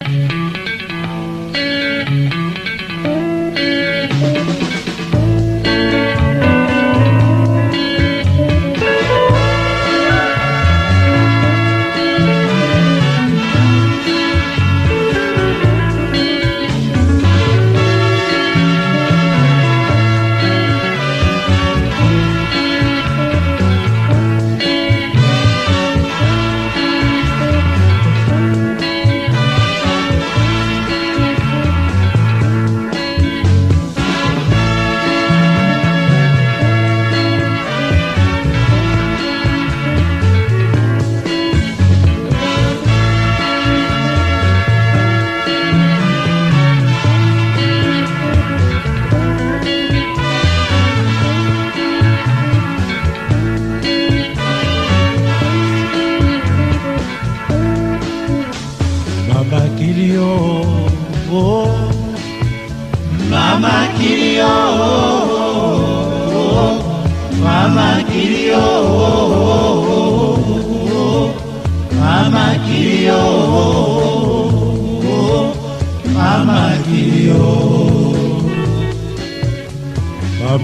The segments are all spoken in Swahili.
Mama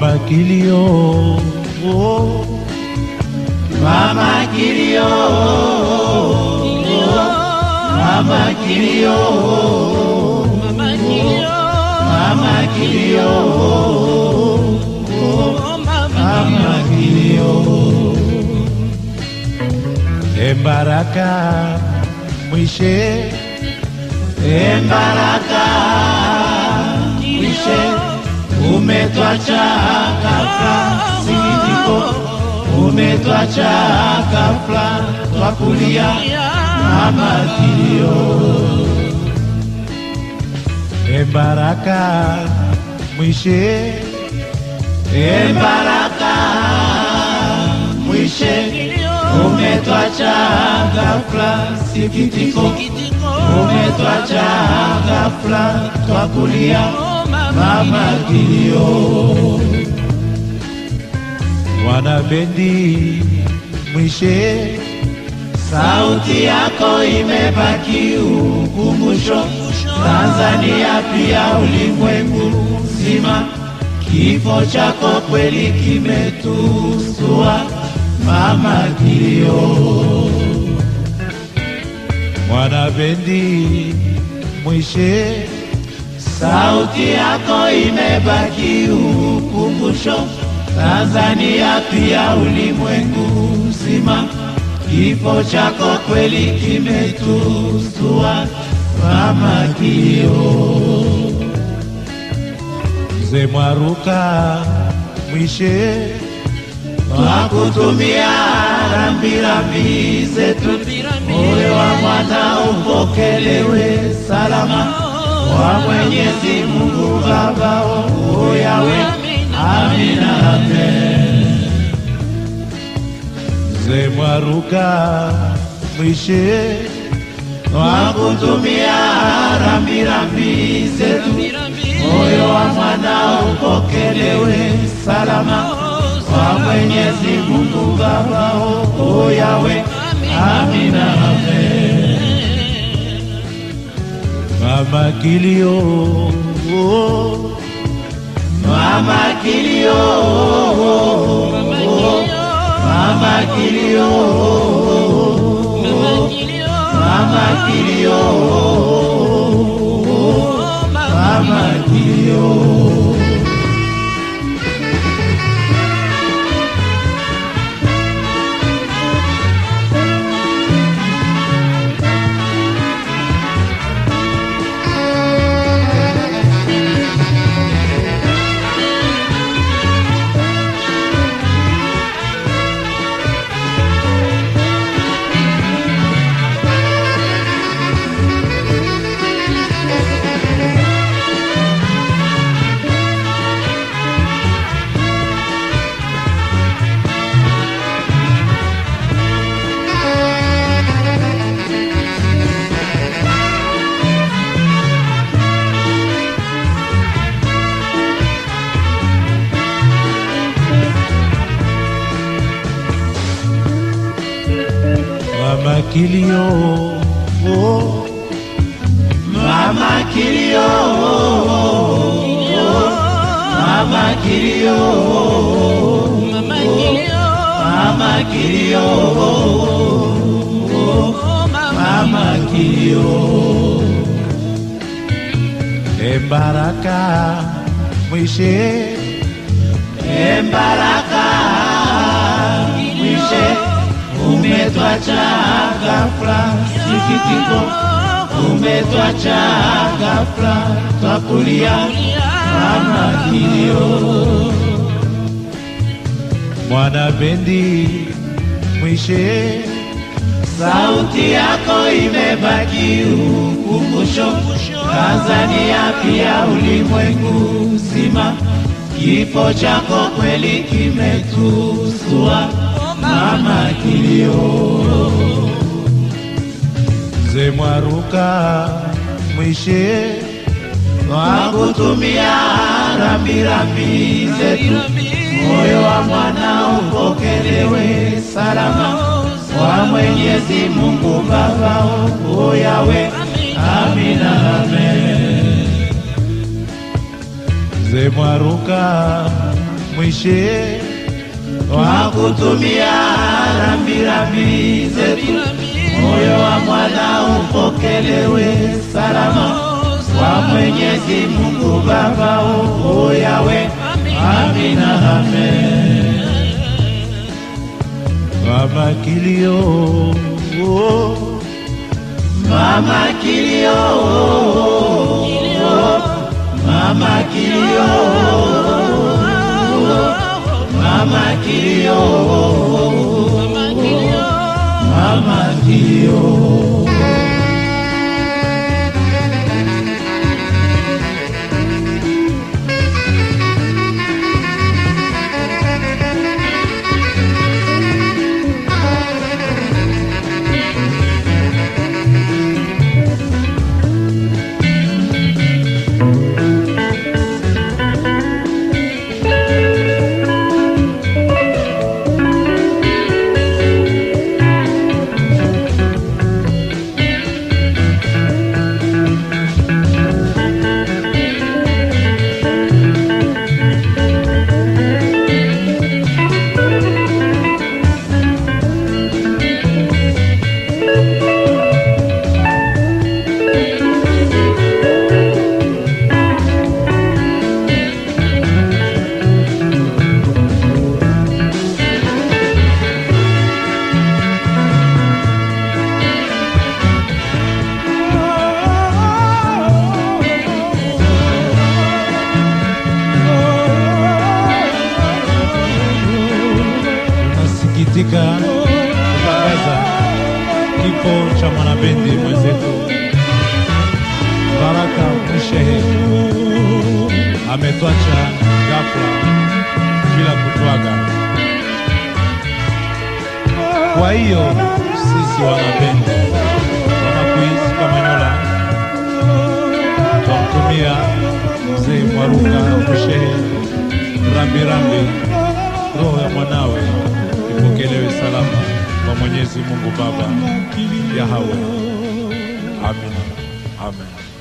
mama kilio, oh, mama kilio, mama kilio, mama kilio, mama kilio. Embaraka mwishe, Embaraka mwishe, umetwacha ghafla, sikitiko, umetwacha ghafla, twakulia mama kilio. Embaraka mwishe, Embaraka mwishe, umetwacha ghafla, sikitiko, umetwacha ghafla, twakulia mama kilio. wana bendi mwishe, Sauti yako imebaki ukumbusho, Tanzania pia ulimwengu mzima. Kifo chako kweli kimetusua, mama kilio. Mwana bendi mwishe, Sauti yako imebaki ukumbusho, Tanzania pia ulimwengu mzima. Kifo chako kweli kimetusua, mama kio. mzee Mwaruka mwishe, Twakutumia rambirambi zetu, moyo wa mwana upokelewe salama. Wa Mwenyezi Mungu Baba o amina. Amen. mzee Mwaruka mwishe, Twakutumia rambirambi zetu, moyo wa mwana upokelewe salama. Kwa Mwenyezi Mungu Baba o yawe, amina amen. mama kilio, Mama kilio, mama kilio, mama kilio, mama kilio. kilio. Mama kilio. Mama kilio. Mama kilio. Mama kilio. Mama kilio. Embaraka mwishe embaraka mwishe umetwacha ghafla, sikitiko, umetwacha ghafla, twakulia mama kilio. mwana bendi mwishe. Sauti yako imebaki ukumbusho, Tanzania pia ulimwengu sima Kifo chako kweli kimetusua, mama kilio. ze Mwaruka mwishe. Wakutumia rambirambi zetu, moyo wa mwana upokelewe salama. Wa Mwenyezi Mungu Baba o Yawe, amina amen. ze Mwaruka mwishe Wakutumia rambirambi zetu, moyo wa mwana upokelewe salama. Kwa Mwenyezi Mungu Baba o Yawe, amina amen. mama kilio Mama kilio, mama kilio, mama kilio, mama kilio. Tunasikitika cha mwanabendi mwenzetu. Baraka Mshehe, ametwacha ghafla bila kutwaga. Kwa hiyo sisi wanabendi wanakuizi Kamanyola twamtumia mzee Mwaruka Mshehe rambirambi, roho ya mwanawe ipokelewe salama kwa Mwenyezi Mungu Baba Yahawe. Amina, amen.